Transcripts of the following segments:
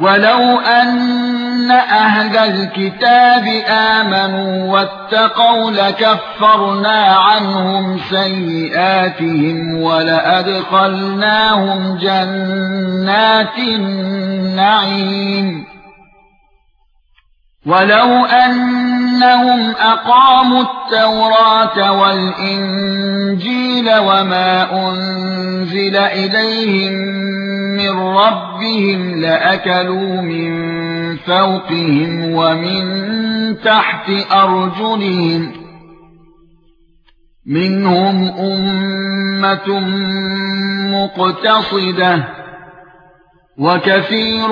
ولو ان أهل الكتاب امنوا واتقوا لكفرنا عنهم سيئاتهم ولادخلناهم جنات النعيم ولو انهم اقاموا التوراة والانجيل وما انزل اليهم من ربهم لأكلوا من فوقهم ومن تحت أرجلهم منهم أمة مقتصدة وكثير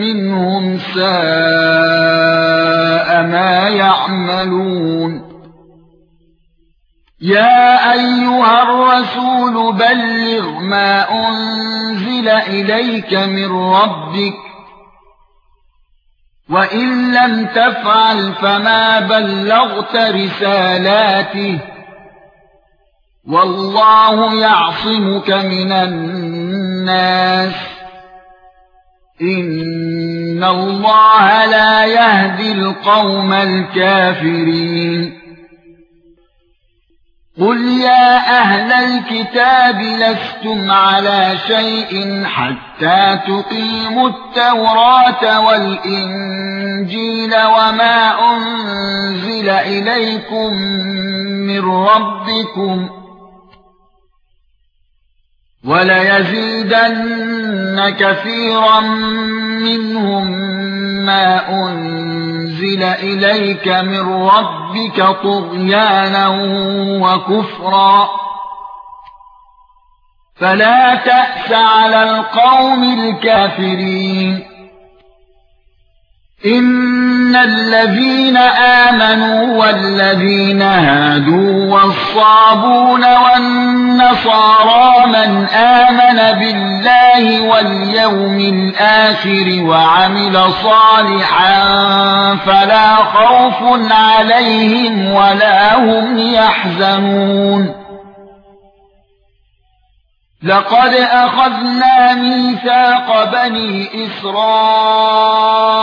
منهم ساء ما يعملون يا أيها الرسول بلغ ما أنزل إليك من ربك وإن لم تفعل فما بلغت رسالاته والله يعصمك من الناس. إن الله لا يهدي القوم الكافرين. قل يا أهل الكتاب لستم على شيء حتى تقيموا التوراة والانجيل وما انزل اليكم من ربكم ولا يزيدن كثيرا منهم ما أنزل إليك من ربك طغيانا وكفرا. فلا تأس على القوم الكافرين. ان الذين امنوا والذين هادوا والصابون والنصارى من امن بالله واليوم الآخر وعمل صالحا فلا خوف عليهم ولا هم يحزنون لقد اخذنا ميثاق بني اسرائيل